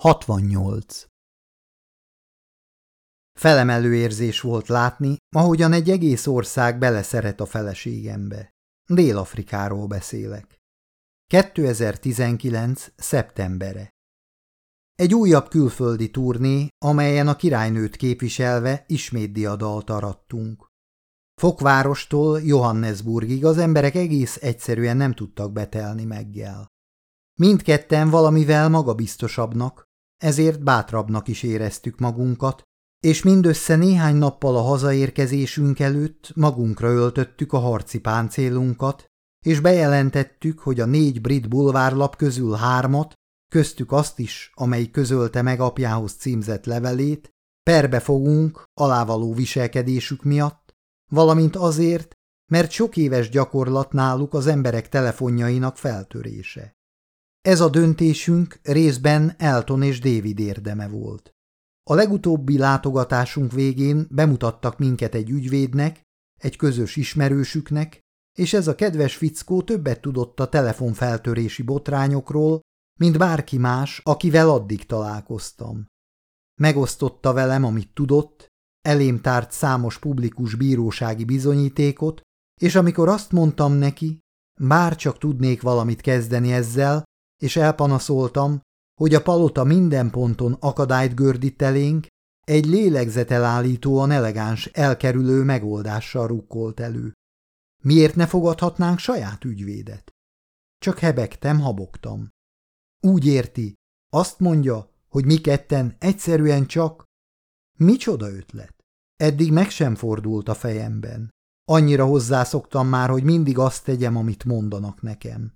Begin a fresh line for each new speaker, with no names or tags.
68. Felemelő érzés volt látni, ahogyan egy egész ország beleszeret a feleségembe. Dél-Afrikáról beszélek. 2019. szeptembere. Egy újabb külföldi turné, amelyen a királynőt képviselve ismét diadalt arattunk. Fokvárostól Johannesburgig az emberek egész egyszerűen nem tudtak betelni meggel. Mindketten valamivel magabiztosabbnak, ezért bátrabbnak is éreztük magunkat, és mindössze néhány nappal a hazaérkezésünk előtt magunkra öltöttük a harci páncélunkat, és bejelentettük, hogy a négy brit bulvárlap közül hármat, köztük azt is, amely közölte meg apjához címzett levelét, perbe fogunk alávaló viselkedésük miatt, valamint azért, mert sok éves gyakorlat náluk az emberek telefonjainak feltörése. Ez a döntésünk részben Elton és David érdeme volt. A legutóbbi látogatásunk végén bemutattak minket egy ügyvédnek, egy közös ismerősüknek, és ez a kedves fickó többet tudott a telefonfeltörési botrányokról, mint bárki más, akivel addig találkoztam. Megosztotta velem, amit tudott, elém tárt számos publikus bírósági bizonyítékot, és amikor azt mondtam neki, bár csak tudnék valamit kezdeni ezzel, és elpanaszoltam, hogy a palota minden ponton akadályt gördít elénk, egy lélegzetelállítóan elegáns, elkerülő megoldással rukkolt elő. Miért ne fogadhatnánk saját ügyvédet? Csak hebegtem, habogtam. Úgy érti, azt mondja, hogy mi ketten egyszerűen csak... Micsoda ötlet? Eddig meg sem fordult a fejemben. Annyira hozzászoktam már, hogy mindig azt tegyem, amit mondanak nekem.